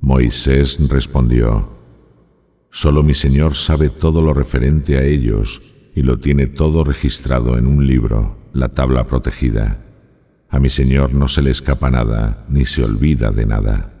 Moisés respondió, Solo mi Señor sabe todo lo referente a ellos y lo tiene todo registrado en un libro, la tabla protegida. A mi Señor no se le escapa nada, ni se olvida de nada.